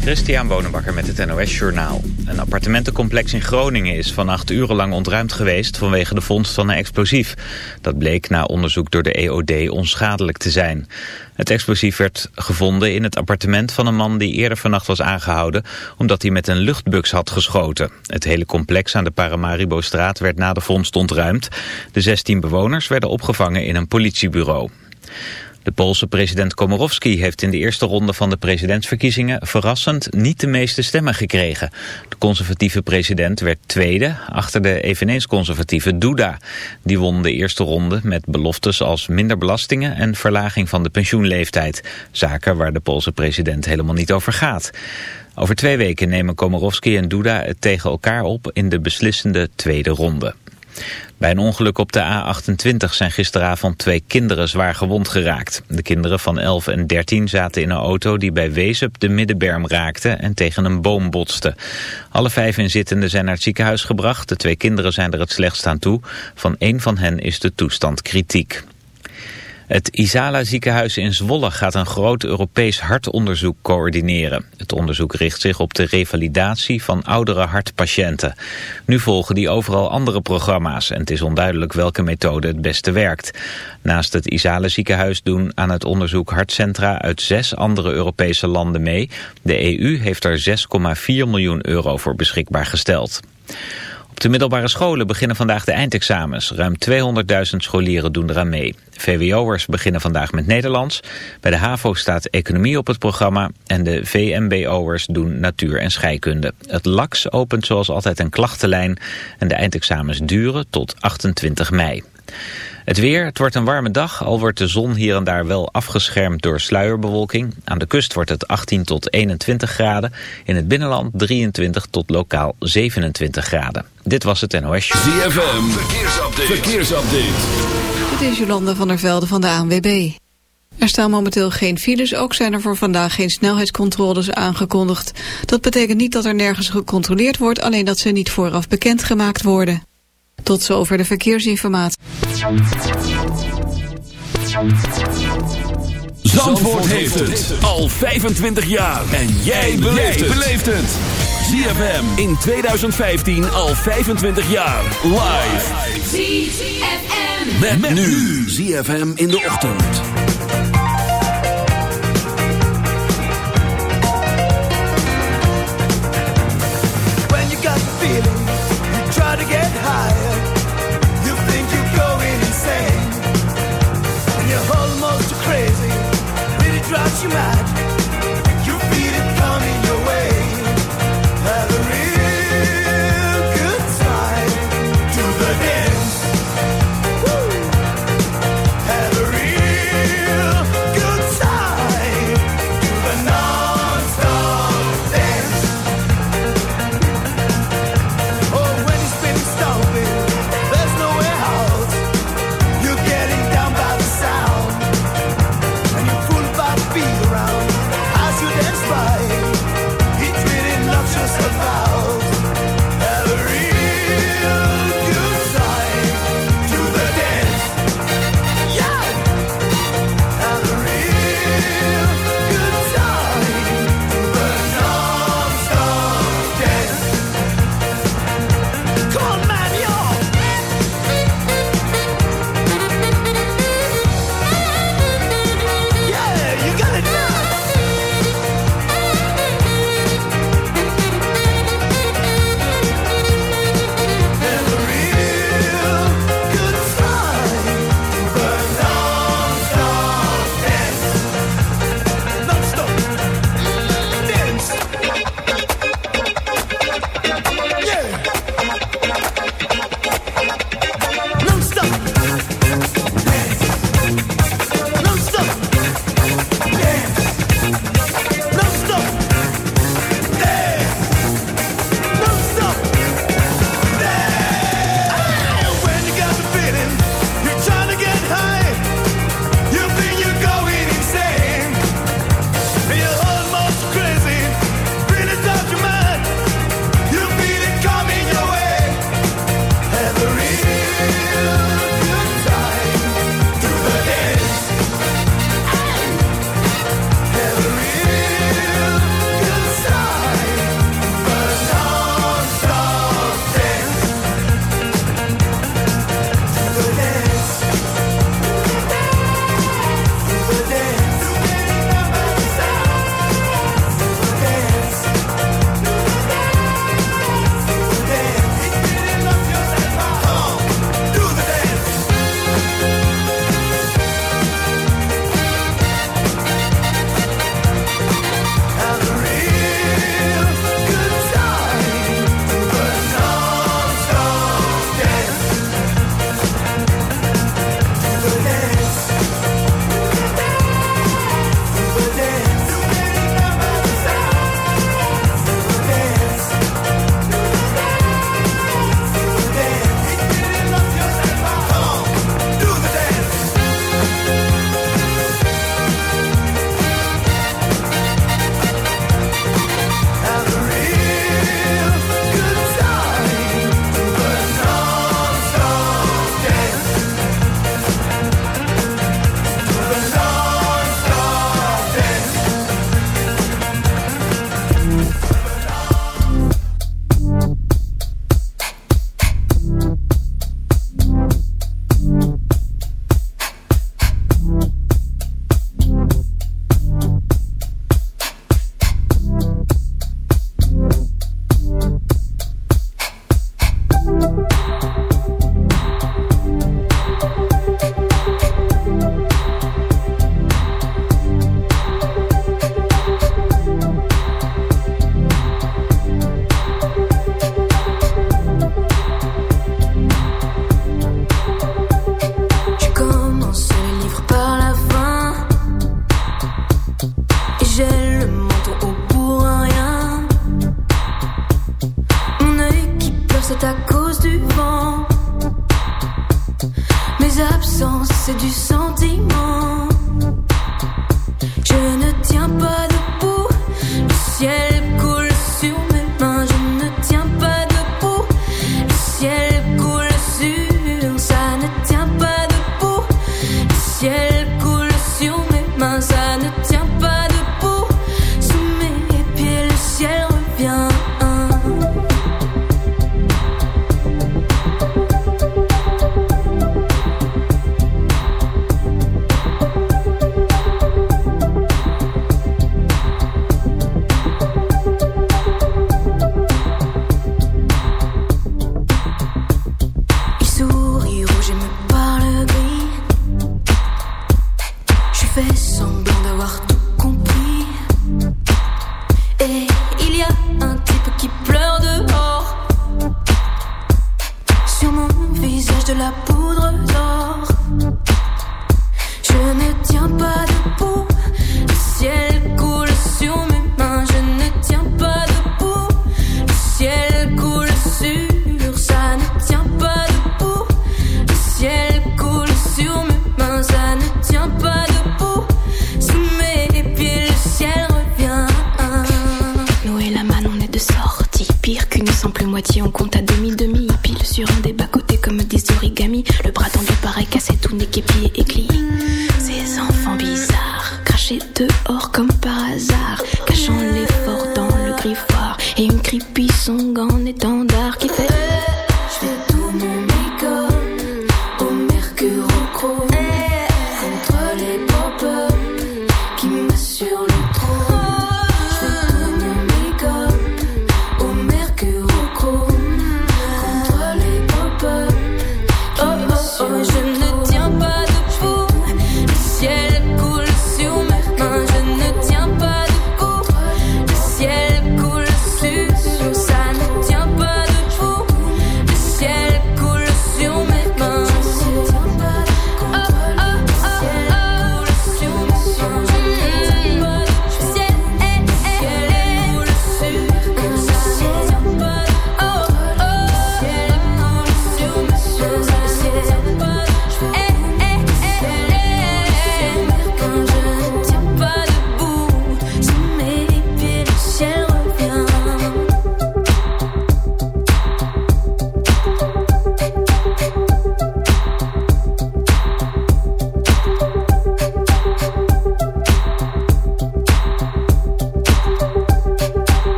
Christian Bonenbakker met het NOS Journaal. Een appartementencomplex in Groningen is vannacht urenlang ontruimd geweest vanwege de vondst van een explosief. Dat bleek na onderzoek door de EOD onschadelijk te zijn. Het explosief werd gevonden in het appartement van een man die eerder vannacht was aangehouden omdat hij met een luchtbux had geschoten. Het hele complex aan de Paramaribo-straat werd na de vondst ontruimd. De 16 bewoners werden opgevangen in een politiebureau. De Poolse president Komorowski heeft in de eerste ronde van de presidentsverkiezingen verrassend niet de meeste stemmen gekregen. De conservatieve president werd tweede achter de eveneens conservatieve Duda. Die won de eerste ronde met beloftes als minder belastingen en verlaging van de pensioenleeftijd. Zaken waar de Poolse president helemaal niet over gaat. Over twee weken nemen Komorowski en Duda het tegen elkaar op in de beslissende tweede ronde. Bij een ongeluk op de A28 zijn gisteravond twee kinderen zwaar gewond geraakt. De kinderen van 11 en 13 zaten in een auto die bij Wezep de middenberm raakte en tegen een boom botste. Alle vijf inzittenden zijn naar het ziekenhuis gebracht. De twee kinderen zijn er het slechtst aan toe. Van één van hen is de toestand kritiek. Het Isala ziekenhuis in Zwolle gaat een groot Europees hartonderzoek coördineren. Het onderzoek richt zich op de revalidatie van oudere hartpatiënten. Nu volgen die overal andere programma's en het is onduidelijk welke methode het beste werkt. Naast het Isala ziekenhuis doen aan het onderzoek hartcentra uit zes andere Europese landen mee. De EU heeft er 6,4 miljoen euro voor beschikbaar gesteld. De middelbare scholen beginnen vandaag de eindexamens. Ruim 200.000 scholieren doen eraan mee. VWO'ers beginnen vandaag met Nederlands. Bij de HAVO staat economie op het programma. En de VMBO'ers doen natuur en scheikunde. Het LAX opent zoals altijd een klachtenlijn. En de eindexamens duren tot 28 mei. Het weer, het wordt een warme dag, al wordt de zon hier en daar wel afgeschermd door sluierbewolking. Aan de kust wordt het 18 tot 21 graden, in het binnenland 23 tot lokaal 27 graden. Dit was het NOS Show. ZFM, verkeersupdate. verkeersupdate. Dit is Jolanda van der Velde van de ANWB. Er staan momenteel geen files, ook zijn er voor vandaag geen snelheidscontroles aangekondigd. Dat betekent niet dat er nergens gecontroleerd wordt, alleen dat ze niet vooraf bekendgemaakt worden. Tot zover de verkeersinformatie. Zandvoort heeft het al 25 jaar. En jij beleeft het. ZFM in 2015 al 25 jaar. Live. ZFM. Met, met nu. ZFM in de ochtend. When you got the feeling, you try to get higher. you might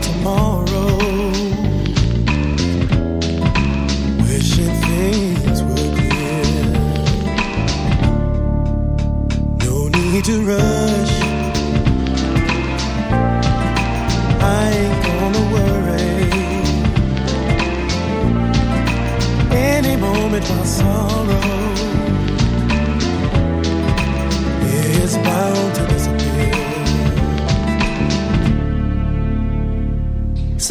Tomorrow. Wishing things. No need to rush. I ain't gonna worry. Any moment my sorrow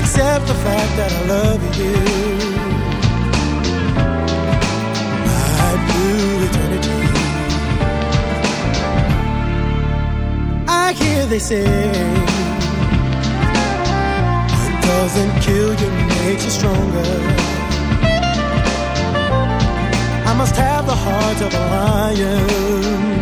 Except the fact that I love you. Eternity. I hear they say what doesn't kill you makes you stronger. I must have the heart of a lion.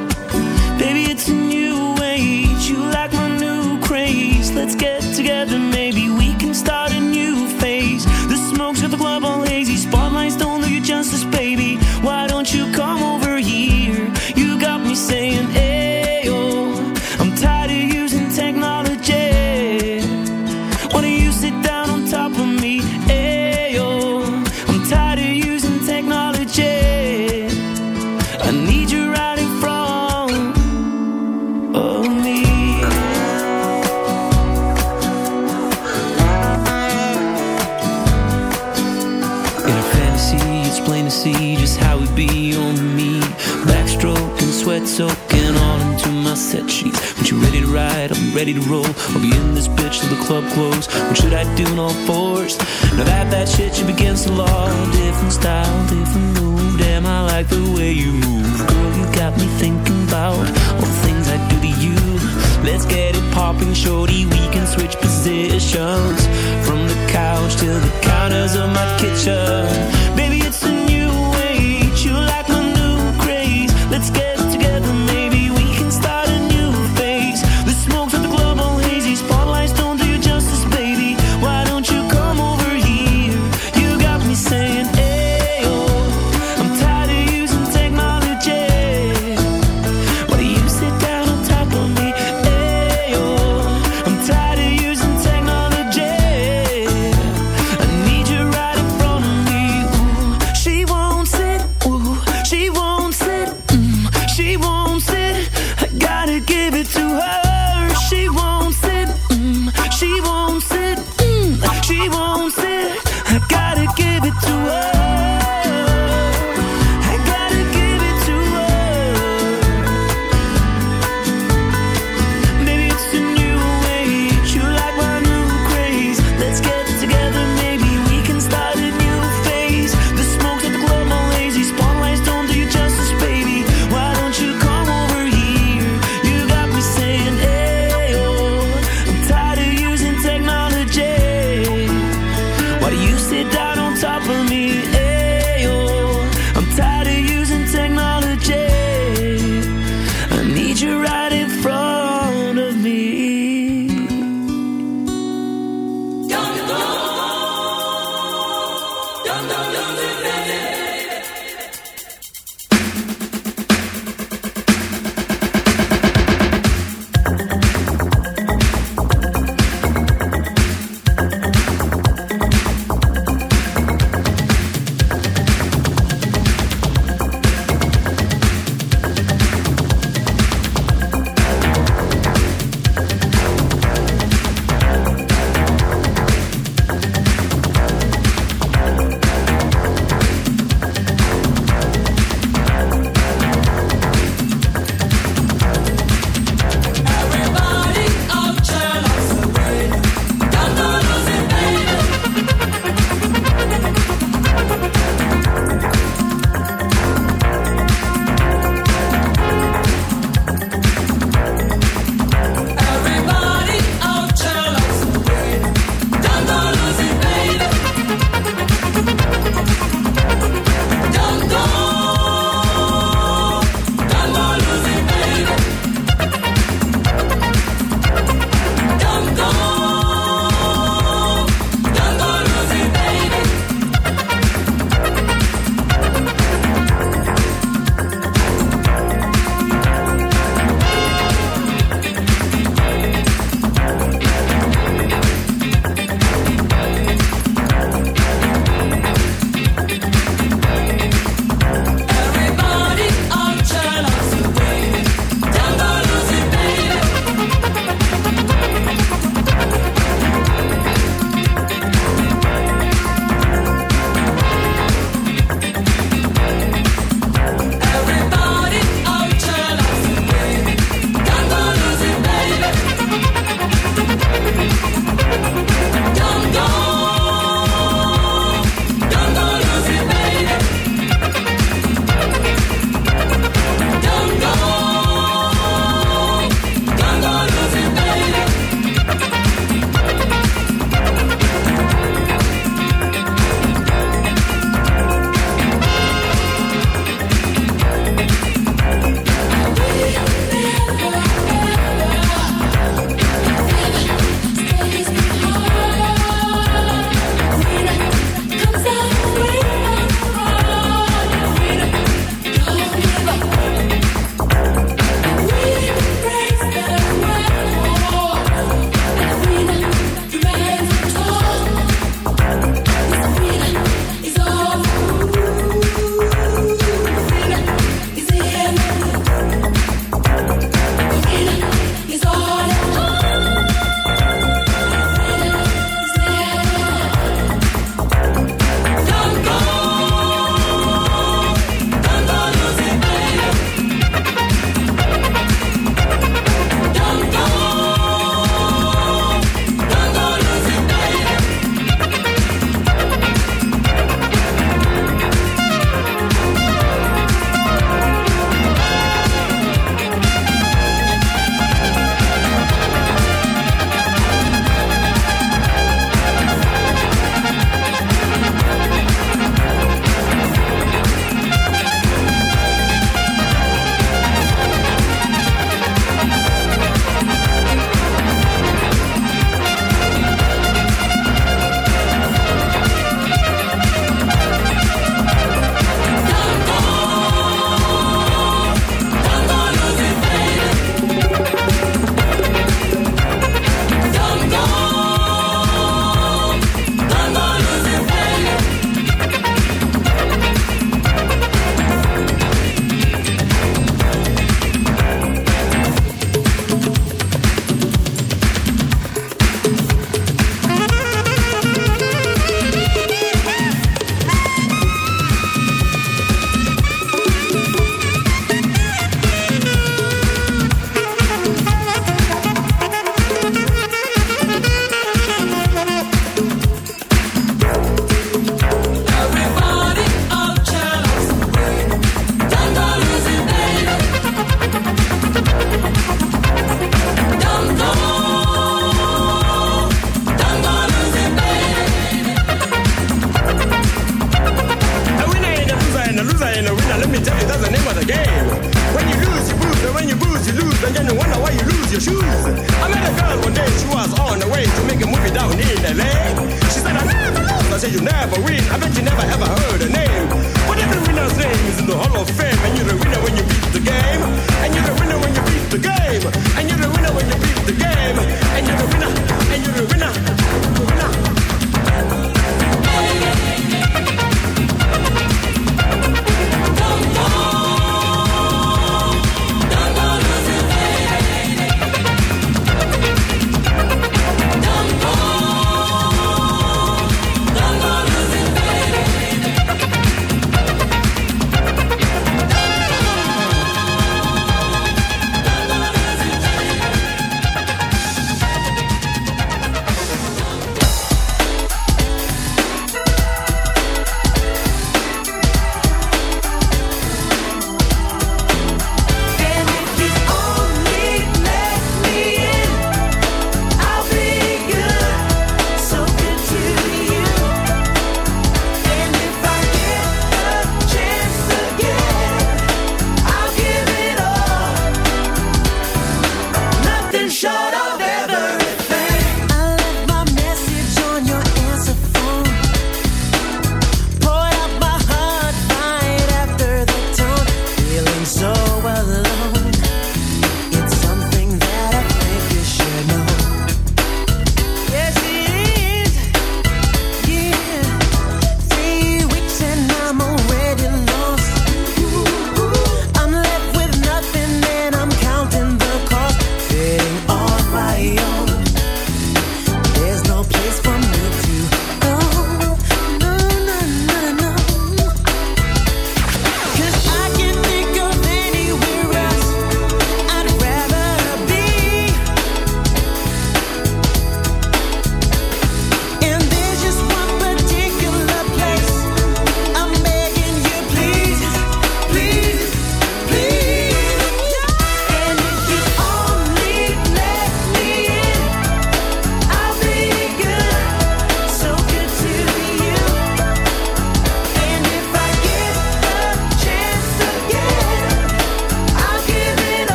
how we be on me. Backstroking, sweat soaking all into my set sheets. When you ready to ride, be ready to roll. I'll be in this bitch till the club close. What should I do in all fours? Now that that shit should against the law. Different style, different move. Damn, I like the way you move. Girl, you got me thinking about all the things I do to you. Let's get it popping, shorty. We can switch positions from the couch to the counters of my kitchen. Let's get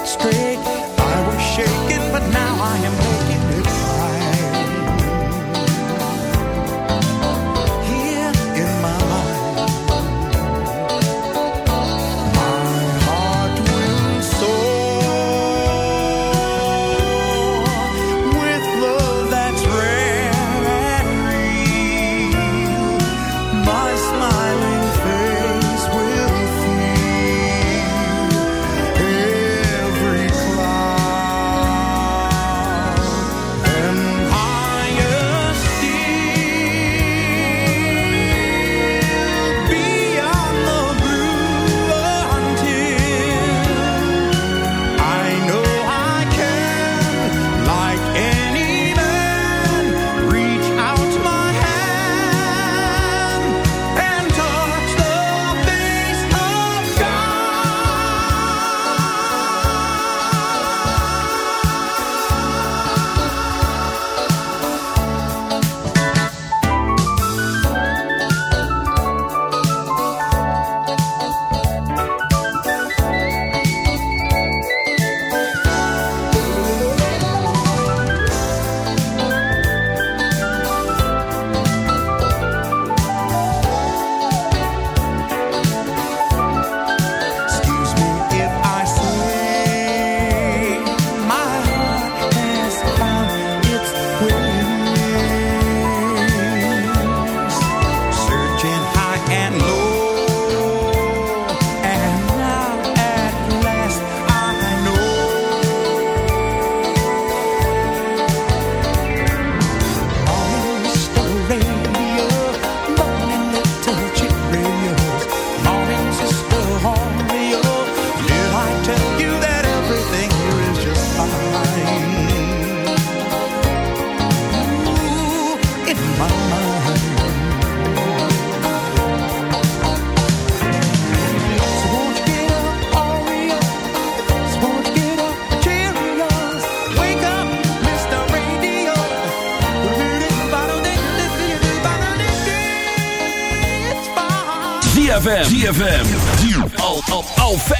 it straight. I was shaking, but now I am making it.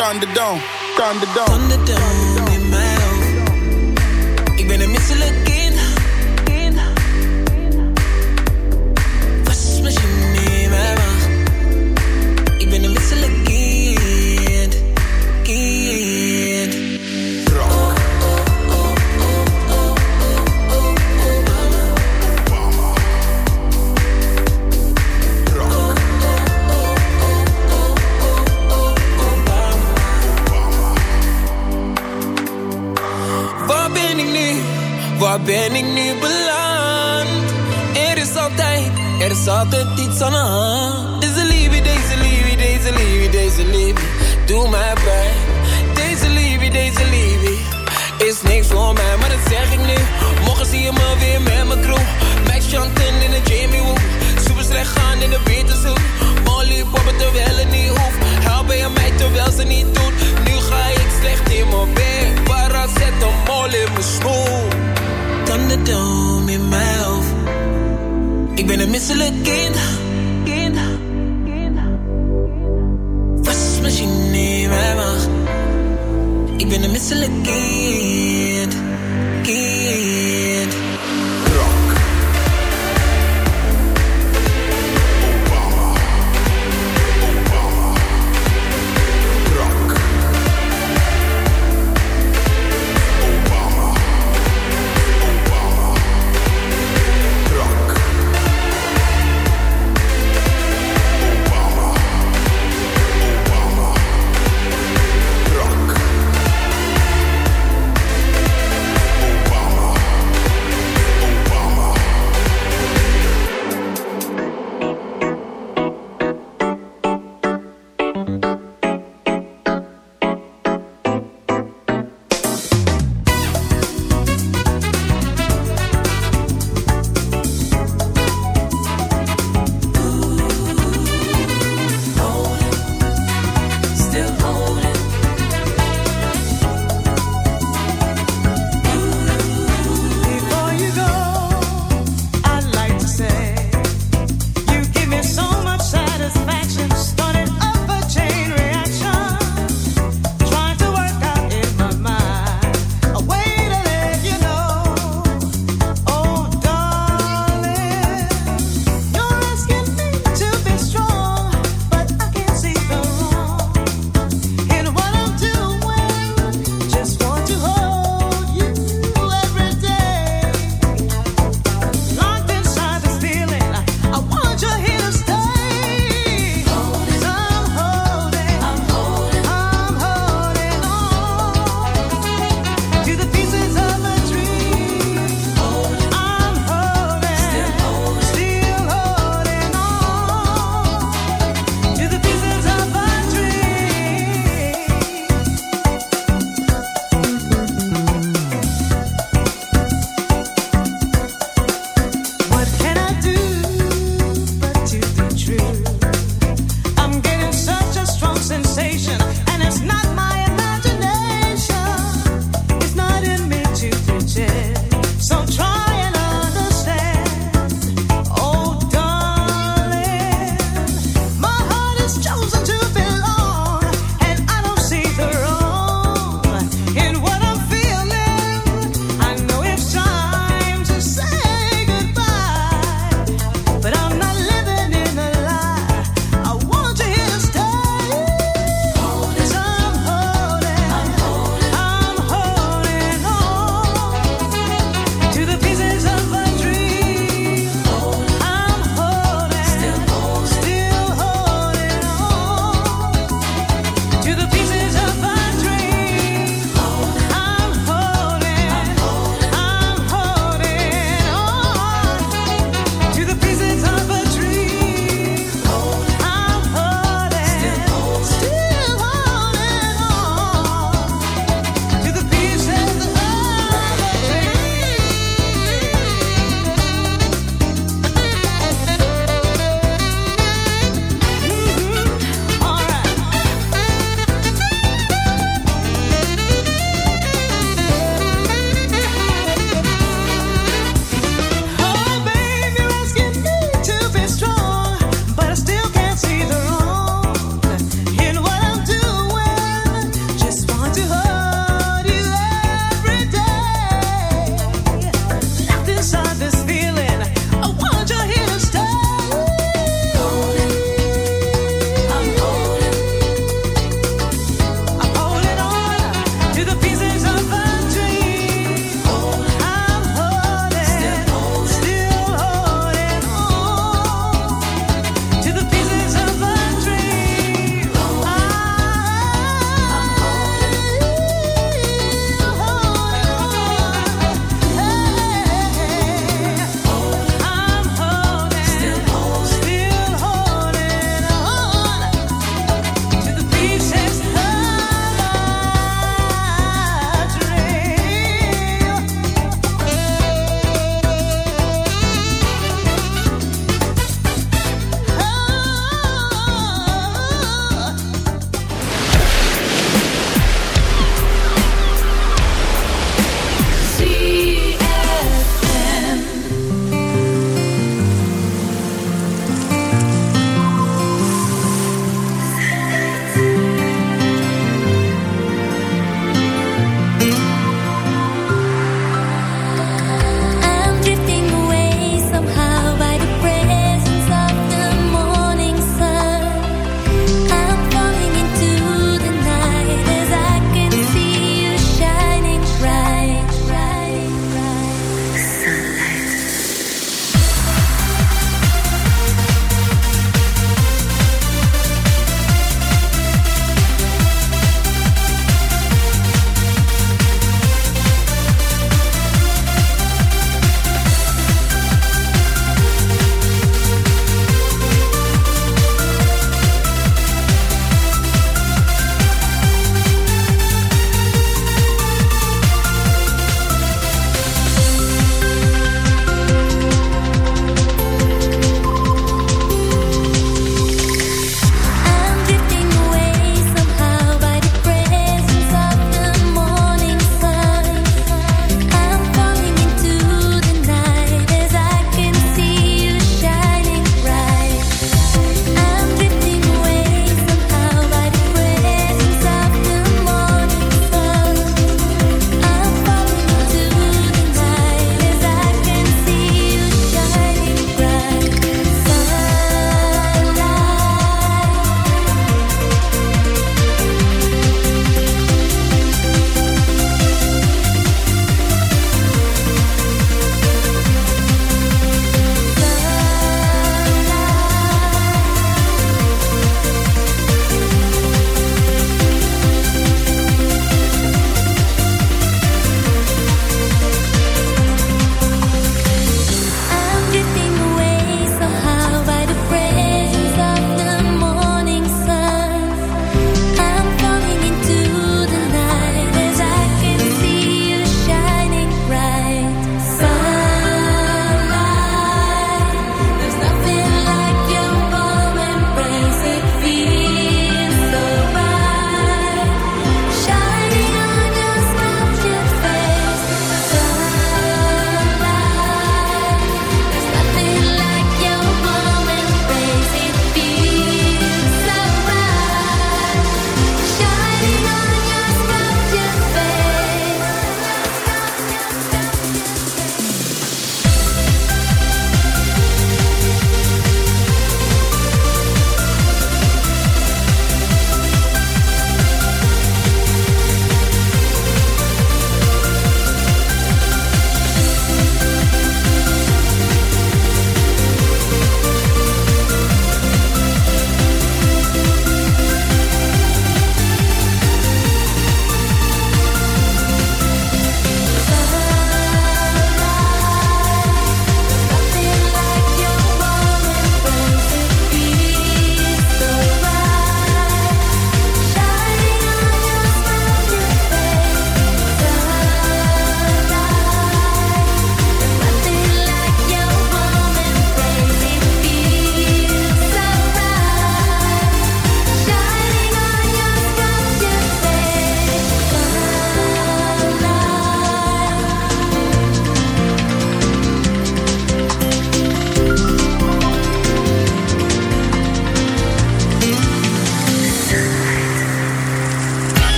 Thunderdome. Thunderdome. Thunderdome in mijn hoofd. De hand. Deze liefde, deze liefde, deze liefde, deze liefde, doe mij pijn. Deze liefde, deze liefde, is niks voor mij, maar dat zeg ik nu. Morgen zie je me weer met mijn crew. Max Chanten in de Jamie Woo. Super slecht gaan in de Beterzoek. Molly poppen terwijl het niet hoeft. Help je mij terwijl ze niet doet. Nu ga ik slecht in mijn bed. Paracetamol in mijn smoel. Thunderdome in mijn hoofd. Ik ben een misselijk kind. been a missile again.